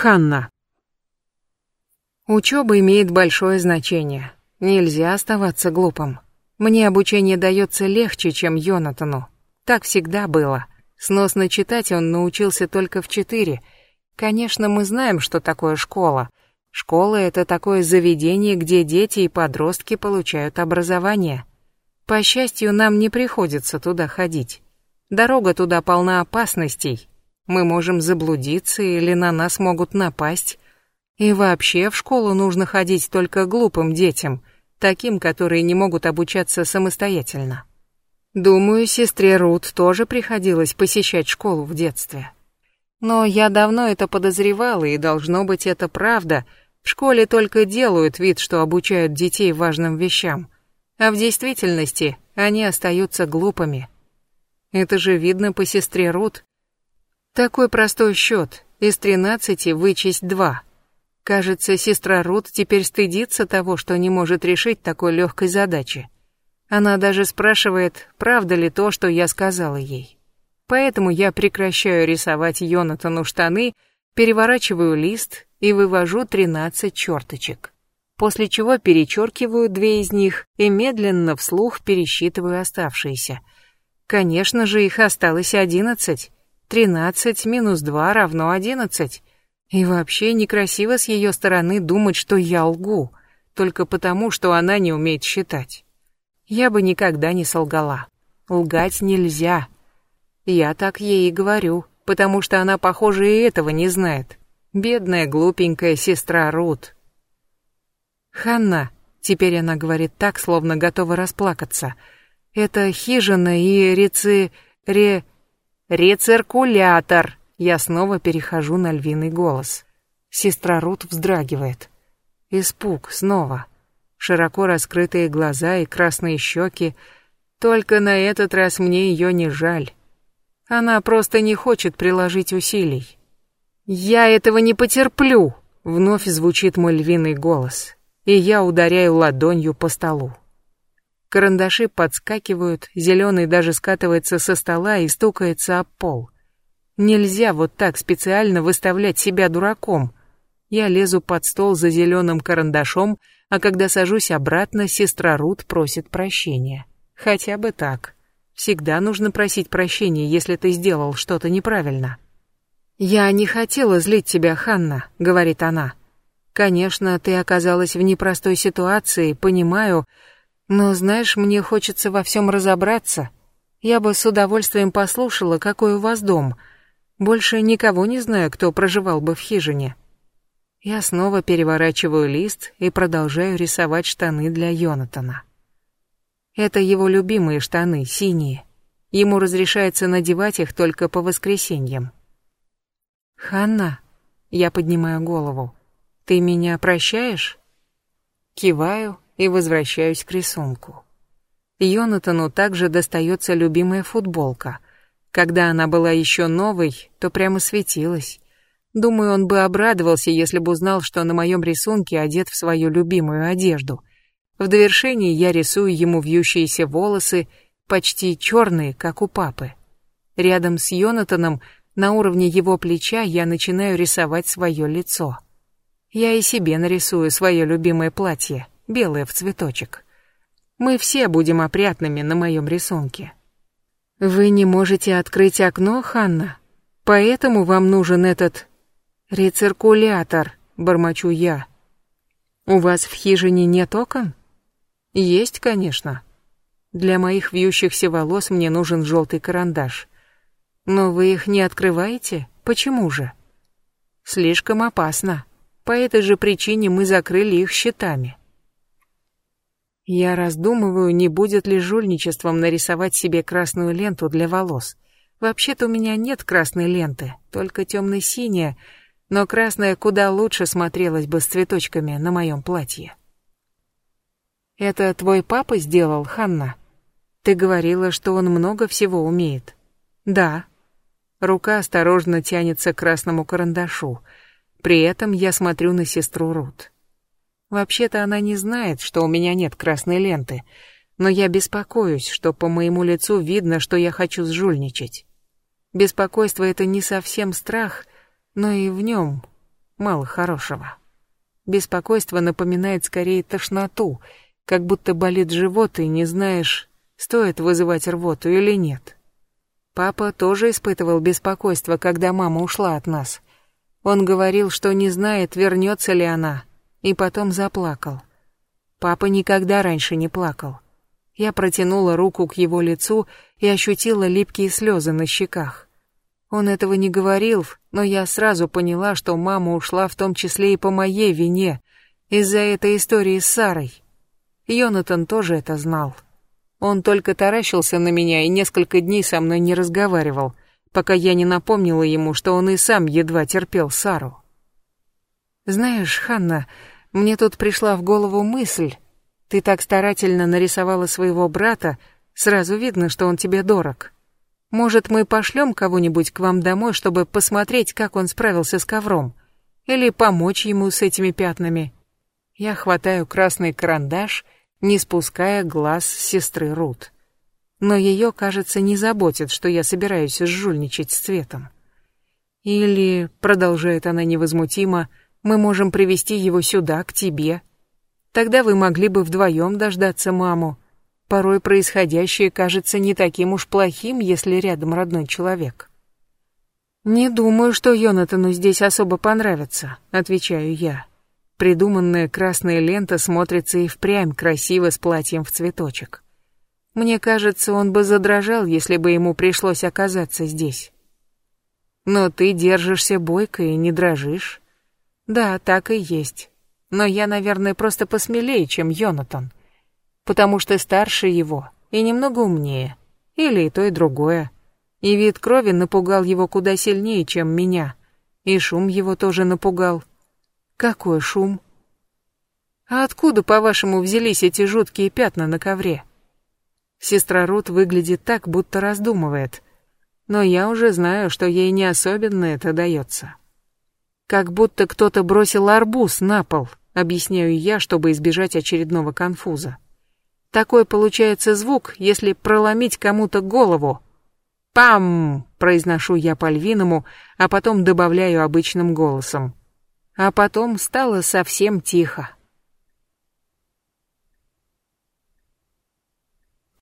Ханна. Учеба имеет большое значение. Нельзя оставаться глупым. Мне обучение дается легче, чем Йонатану. Так всегда было. Сносно читать он научился только в четыре. Конечно, мы знаем, что такое школа. Школа — это такое заведение, где дети и подростки получают образование. По счастью, нам не приходится туда ходить. Дорога туда полна опасностей, мы можем заблудиться или на нас могут напасть. И вообще в школу нужно ходить только глупым детям, таким, которые не могут обучаться самостоятельно. Думаю, сестре Рут тоже приходилось посещать школу в детстве. Но я давно это подозревала, и должно быть это правда. В школе только делают вид, что обучают детей важным вещам, а в действительности они остаются глупыми. Это же видно по сестре Рут, такой простой счет. Из тринадцати вычесть два. Кажется, сестра Рут теперь стыдится того, что не может решить такой легкой задачи. Она даже спрашивает, правда ли то, что я сказала ей. Поэтому я прекращаю рисовать Йонатану штаны, переворачиваю лист и вывожу тринадцать черточек. После чего перечеркиваю две из них и медленно вслух пересчитываю оставшиеся. Конечно же, их осталось одиннадцать. Тринадцать минус два равно одиннадцать. И вообще некрасиво с ее стороны думать, что я лгу, только потому, что она не умеет считать. Я бы никогда не солгала. Лгать нельзя. Я так ей и говорю, потому что она, похоже, и этого не знает. Бедная глупенькая сестра Рут. Ханна, теперь она говорит так, словно готова расплакаться. Это хижина и реци... ре... «Рециркулятор!» Я снова перехожу на львиный голос. Сестра Рут вздрагивает. Испуг снова. Широко раскрытые глаза и красные щеки. Только на этот раз мне ее не жаль. Она просто не хочет приложить усилий. «Я этого не потерплю!» Вновь звучит мой львиный голос, и я ударяю ладонью по столу. Карандаши подскакивают, зеленый даже скатывается со стола и стукается об пол. Нельзя вот так специально выставлять себя дураком. Я лезу под стол за зеленым карандашом, а когда сажусь обратно, сестра Рут просит прощения. Хотя бы так. Всегда нужно просить прощения, если ты сделал что-то неправильно. «Я не хотела злить тебя, Ханна», — говорит она. «Конечно, ты оказалась в непростой ситуации, понимаю, но, знаешь, мне хочется во всем разобраться. Я бы с удовольствием послушала, какой у вас дом. Больше никого не знаю, кто проживал бы в хижине. Я снова переворачиваю лист и продолжаю рисовать штаны для Йонатана. Это его любимые штаны, синие. Ему разрешается надевать их только по воскресеньям. «Ханна», — я поднимаю голову, — «ты меня прощаешь?» Киваю и возвращаюсь к рисунку. Йонатану также достается любимая футболка. Когда она была еще новой, то прямо светилась. Думаю, он бы обрадовался, если бы узнал, что на моем рисунке одет в свою любимую одежду. В довершении я рисую ему вьющиеся волосы, почти черные, как у папы. Рядом с Йонатаном, на уровне его плеча, я начинаю рисовать свое лицо. Я и себе нарисую свое любимое платье белая в цветочек. Мы все будем опрятными на моем рисунке. Вы не можете открыть окно, Ханна, поэтому вам нужен этот рециркулятор, бормочу я. У вас в хижине нет окон? Есть, конечно. Для моих вьющихся волос мне нужен желтый карандаш. Но вы их не открываете? Почему же? Слишком опасно. По этой же причине мы закрыли их щитами. Я раздумываю, не будет ли жульничеством нарисовать себе красную ленту для волос. Вообще-то у меня нет красной ленты, только темно-синяя, но красная куда лучше смотрелась бы с цветочками на моем платье. Это твой папа сделал, Ханна? Ты говорила, что он много всего умеет. Да. Рука осторожно тянется к красному карандашу. При этом я смотрю на сестру Рут. Вообще-то она не знает, что у меня нет красной ленты, но я беспокоюсь, что по моему лицу видно, что я хочу сжульничать. Беспокойство — это не совсем страх, но и в нем мало хорошего. Беспокойство напоминает скорее тошноту, как будто болит живот и не знаешь, стоит вызывать рвоту или нет. Папа тоже испытывал беспокойство, когда мама ушла от нас. Он говорил, что не знает, вернется ли она, и потом заплакал. Папа никогда раньше не плакал. Я протянула руку к его лицу и ощутила липкие слезы на щеках. Он этого не говорил, но я сразу поняла, что мама ушла в том числе и по моей вине, из-за этой истории с Сарой. Йонатан тоже это знал. Он только таращился на меня и несколько дней со мной не разговаривал, пока я не напомнила ему, что он и сам едва терпел Сару. «Знаешь, Ханна, мне тут пришла в голову мысль. Ты так старательно нарисовала своего брата, сразу видно, что он тебе дорог. Может, мы пошлем кого-нибудь к вам домой, чтобы посмотреть, как он справился с ковром? Или помочь ему с этими пятнами?» Я хватаю красный карандаш — не спуская глаз с сестры Рут. Но ее, кажется, не заботит, что я собираюсь жульничать с цветом. Или, продолжает она невозмутимо, мы можем привести его сюда, к тебе. Тогда вы могли бы вдвоем дождаться маму. Порой происходящее кажется не таким уж плохим, если рядом родной человек. «Не думаю, что Йонатану здесь особо понравится», — отвечаю я. Придуманная красная лента смотрится и впрямь красиво с платьем в цветочек. Мне кажется, он бы задрожал, если бы ему пришлось оказаться здесь. Но ты держишься бойко и не дрожишь. Да, так и есть. Но я, наверное, просто посмелее, чем Йонатан. Потому что старше его и немного умнее. Или и то, и другое. И вид крови напугал его куда сильнее, чем меня. И шум его тоже напугал. Какой шум? А откуда, по-вашему, взялись эти жуткие пятна на ковре? Сестра Рут выглядит так, будто раздумывает. Но я уже знаю, что ей не особенно это дается. Как будто кто-то бросил арбуз на пол, объясняю я, чтобы избежать очередного конфуза. Такой получается звук, если проломить кому-то голову. «Пам!» — произношу я по-львиному, а потом добавляю обычным голосом. А потом стало совсем тихо.